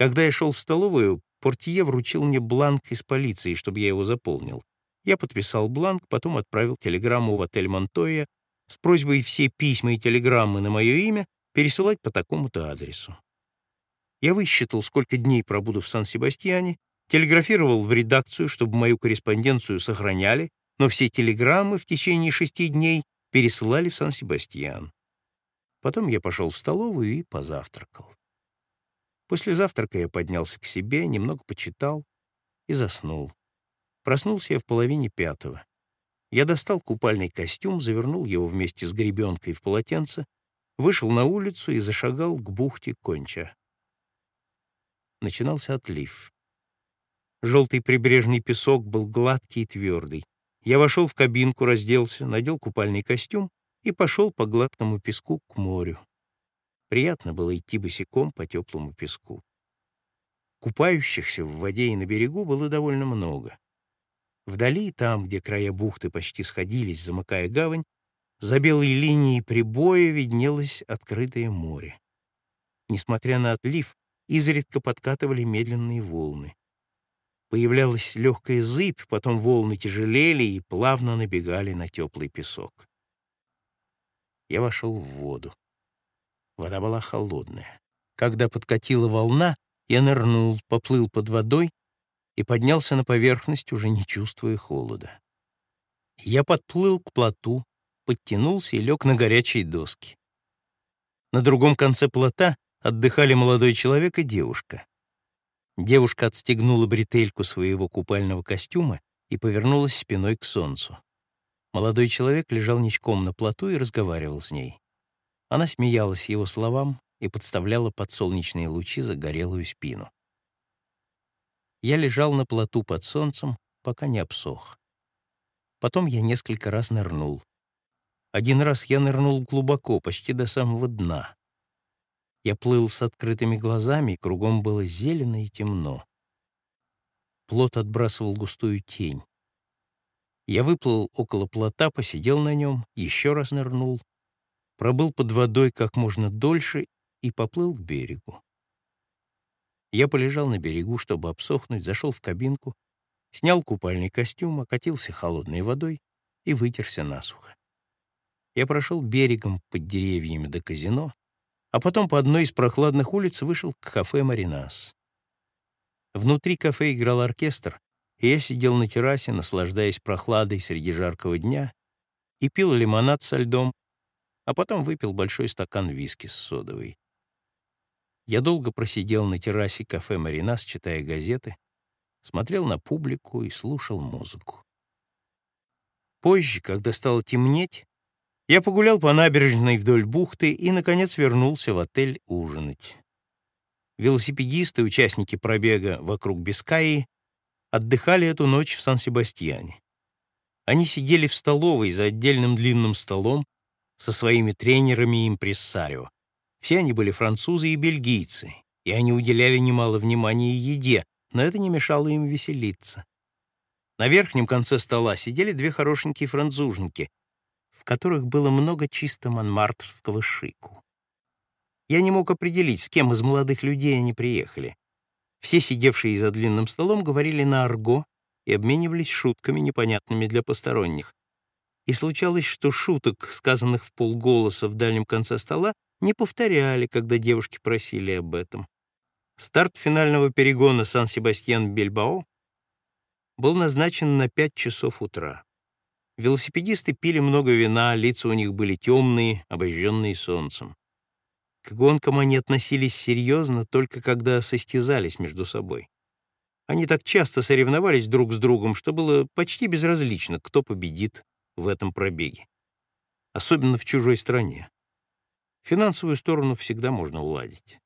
Когда я шел в столовую, портье вручил мне бланк из полиции, чтобы я его заполнил. Я подписал бланк, потом отправил телеграмму в отель Монтоя с просьбой все письма и телеграммы на мое имя пересылать по такому-то адресу. Я высчитал, сколько дней пробуду в Сан-Себастьяне, телеграфировал в редакцию, чтобы мою корреспонденцию сохраняли, но все телеграммы в течение шести дней пересылали в Сан-Себастьян. Потом я пошел в столовую и позавтракал. После завтрака я поднялся к себе, немного почитал и заснул. Проснулся я в половине пятого. Я достал купальный костюм, завернул его вместе с гребенкой в полотенце, вышел на улицу и зашагал к бухте Конча. Начинался отлив. Желтый прибрежный песок был гладкий и твердый. Я вошел в кабинку, разделся, надел купальный костюм и пошел по гладкому песку к морю. Приятно было идти босиком по теплому песку. Купающихся в воде и на берегу было довольно много. Вдали, там, где края бухты почти сходились, замыкая гавань, за белой линией прибоя виднелось открытое море. Несмотря на отлив, изредка подкатывали медленные волны. Появлялась легкая зыбь, потом волны тяжелели и плавно набегали на теплый песок. Я вошел в воду. Вода была холодная. Когда подкатила волна, я нырнул, поплыл под водой и поднялся на поверхность, уже не чувствуя холода. Я подплыл к плоту, подтянулся и лег на горячие доски. На другом конце плота отдыхали молодой человек и девушка. Девушка отстегнула бретельку своего купального костюма и повернулась спиной к солнцу. Молодой человек лежал ничком на плоту и разговаривал с ней. Она смеялась его словам и подставляла под солнечные лучи загорелую спину. Я лежал на плоту под солнцем, пока не обсох. Потом я несколько раз нырнул. Один раз я нырнул глубоко, почти до самого дна. Я плыл с открытыми глазами, кругом было зелено и темно. Плот отбрасывал густую тень. Я выплыл около плота, посидел на нем, еще раз нырнул, пробыл под водой как можно дольше и поплыл к берегу. Я полежал на берегу, чтобы обсохнуть, зашел в кабинку, снял купальный костюм, окатился холодной водой и вытерся насухо. Я прошел берегом под деревьями до казино, а потом по одной из прохладных улиц вышел к кафе «Маринас». Внутри кафе играл оркестр, и я сидел на террасе, наслаждаясь прохладой среди жаркого дня, и пил лимонад со льдом, а потом выпил большой стакан виски с содовой. Я долго просидел на террасе кафе «Маринас», читая газеты, смотрел на публику и слушал музыку. Позже, когда стало темнеть, я погулял по набережной вдоль бухты и, наконец, вернулся в отель ужинать. Велосипедисты, участники пробега вокруг Бискаи, отдыхали эту ночь в Сан-Себастьяне. Они сидели в столовой за отдельным длинным столом со своими тренерами и импрессарио, все они были французы и бельгийцы, и они уделяли немало внимания еде, но это не мешало им веселиться. На верхнем конце стола сидели две хорошенькие француженки, в которых было много чисто манмартерского шику. Я не мог определить, с кем из молодых людей они приехали. Все сидевшие за длинным столом говорили на арго и обменивались шутками, непонятными для посторонних. И случалось, что шуток, сказанных в полголоса в дальнем конце стола, не повторяли, когда девушки просили об этом. Старт финального перегона Сан-Себастьян-Бильбао был назначен на 5 часов утра. Велосипедисты пили много вина, лица у них были темные, обожженные солнцем. К гонкам они относились серьезно только когда состязались между собой. Они так часто соревновались друг с другом, что было почти безразлично, кто победит в этом пробеге. Особенно в чужой стране. Финансовую сторону всегда можно уладить.